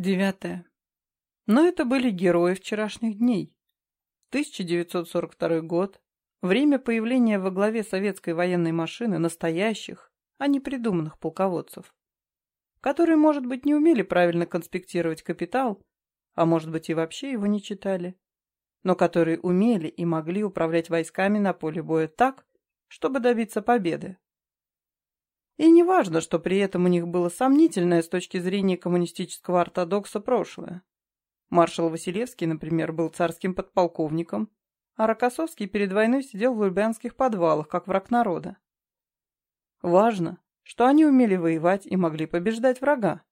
Девятое. Но это были герои вчерашних дней. 1942 год. Время появления во главе советской военной машины настоящих, а не придуманных полководцев, которые, может быть, не умели правильно конспектировать капитал, а может быть и вообще его не читали, но которые умели и могли управлять войсками на поле боя так, чтобы добиться победы. И не важно, что при этом у них было сомнительное с точки зрения коммунистического ортодокса прошлое. Маршал Василевский, например, был царским подполковником, а Рокоссовский перед войной сидел в лубянских подвалах, как враг народа. Важно, что они умели воевать и могли побеждать врага.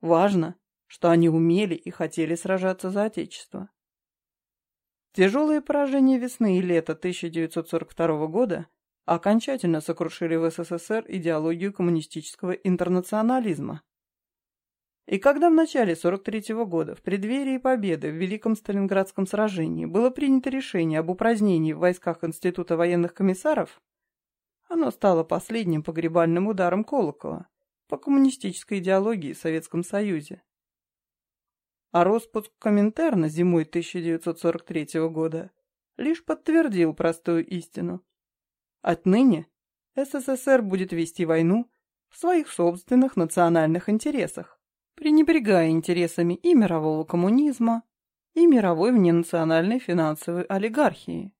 Важно, что они умели и хотели сражаться за Отечество. Тяжелые поражения весны и лета 1942 года окончательно сокрушили в СССР идеологию коммунистического интернационализма. И когда в начале 43 года, в преддверии победы в Великом Сталинградском сражении, было принято решение об упразднении в войсках Института военных комиссаров, оно стало последним погребальным ударом колокола по коммунистической идеологии в Советском Союзе. А распуск Коминтерна зимой 1943 года лишь подтвердил простую истину. Отныне СССР будет вести войну в своих собственных национальных интересах, пренебрегая интересами и мирового коммунизма, и мировой вненациональной финансовой олигархии.